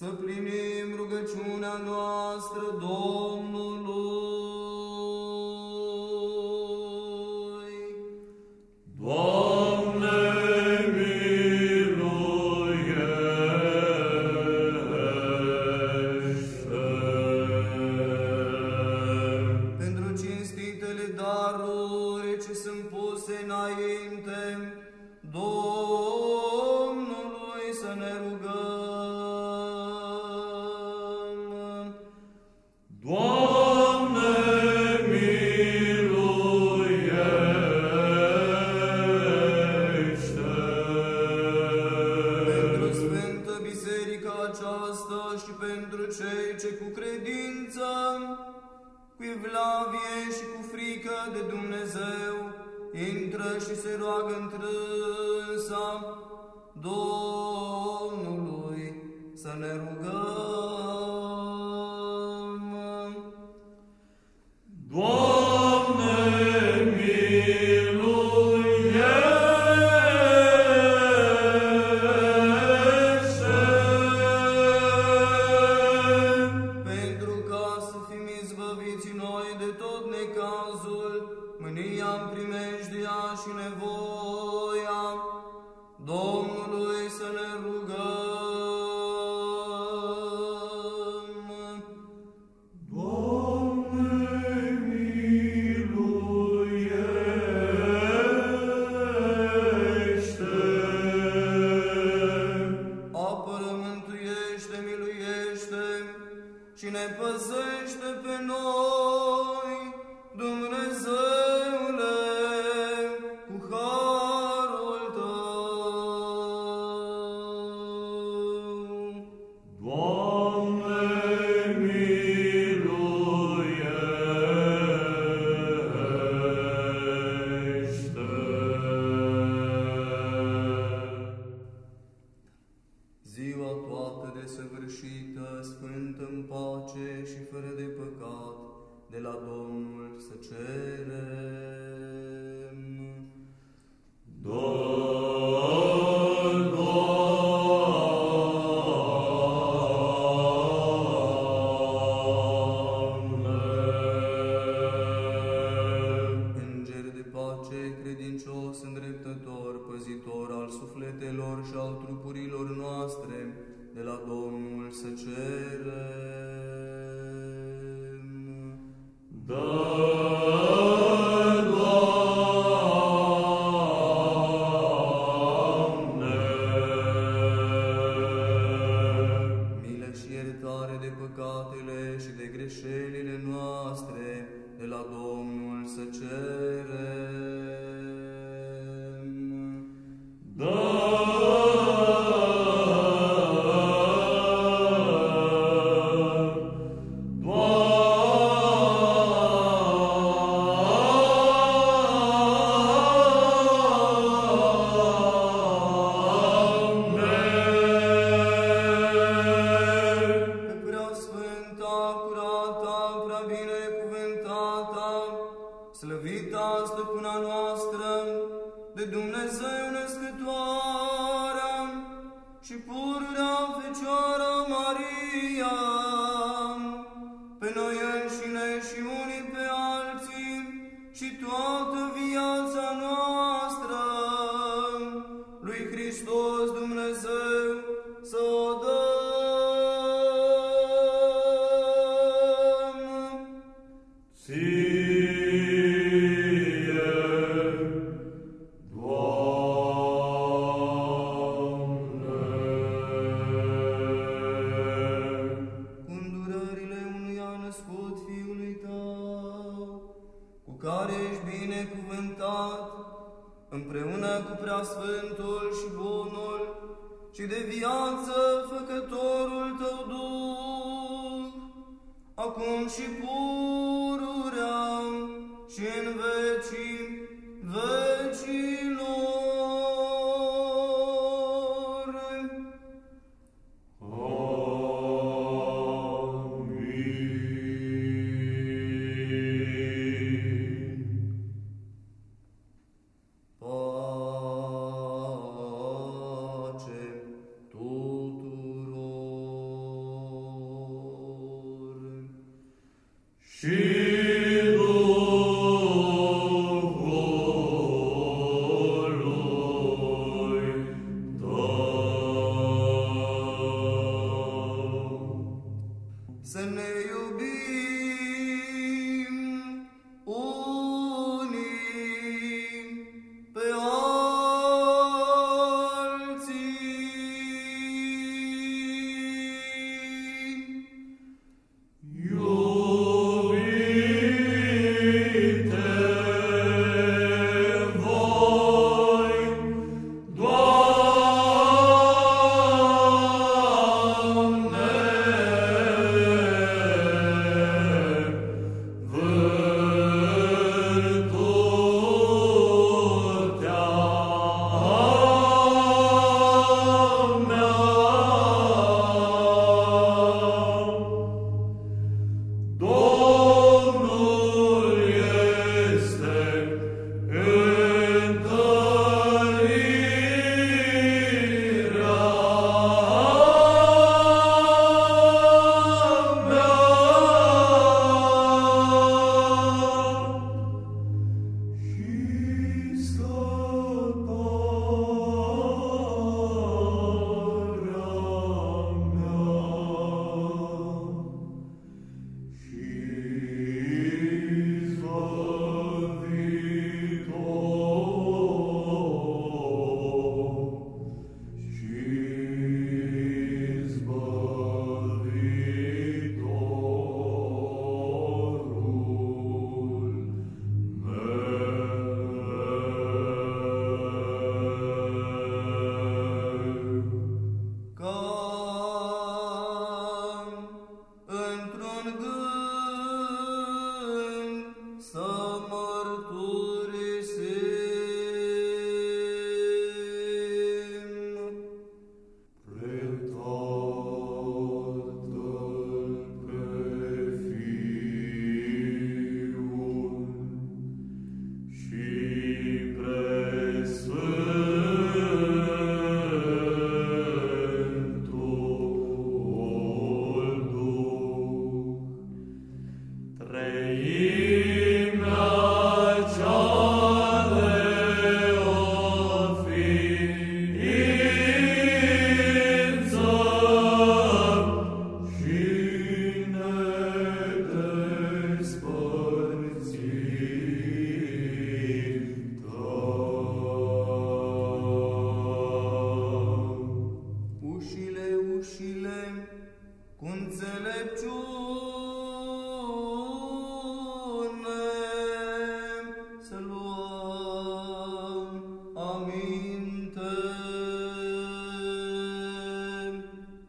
să plinim rugăciunea noastră Domnului. Pentru cei ce cu credință, cu evlavie și cu frică de Dumnezeu, intră și se roagă întrânsa Domnului să ne rugăm. Păzește pe noi, Dumnezeule, la Domnul să cerem. Înger de pace, credincios, îndreptător, păzitor al sufletelor și al trupurilor noastre, de la Domnul să cerem. Greșelile noastre, de la Domnul să cerem. Slăvita stăpâna noastră, de Dumnezeu născătoarea și pururea Fecioara Maria, pe noi înșine și unii pe alții și toată binecuvântat, împreună cu Preasfântul și Bunul și de viață Făcătorul Tău Duh, acum și pururea și în vecii ușile, cu înțelepciune